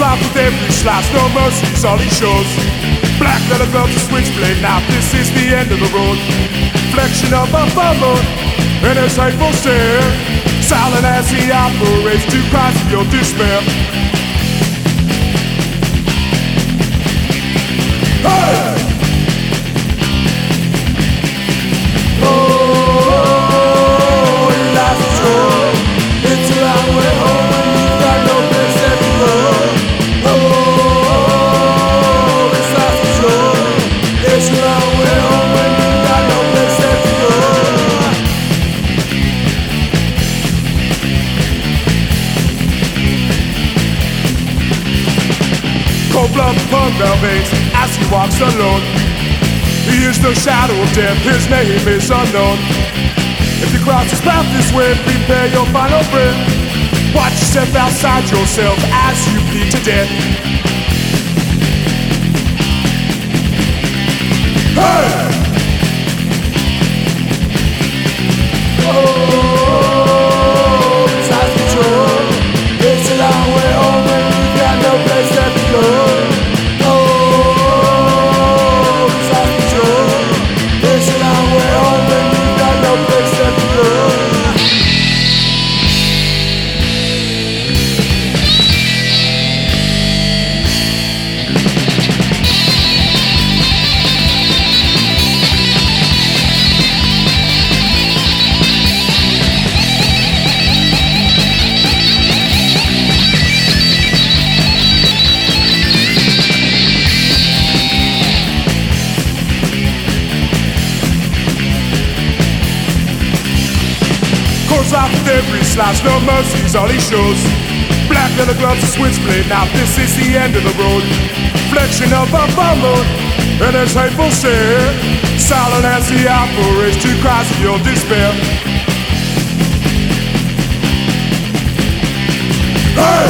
off with every slice, no mercy's all he shows. Black leather gloves, a switchblade, now this is the end of the road. Flexion of a full and his hateful stare. Silent as he operates to cries of your despair. Hey! Their veins as he walks alone. He is the shadow of death, his name is unknown. If you cross his path this way, prepare your final breath. Watch yourself outside yourself as you bleed to death. Hey! Stop the breach, slash no mercies, all he shows. Black leather gloves, a switchblade, now this is the end of the road. Flexion of a bumble, and his hateful stare. Silent as the operates, two cries of your despair. Hey!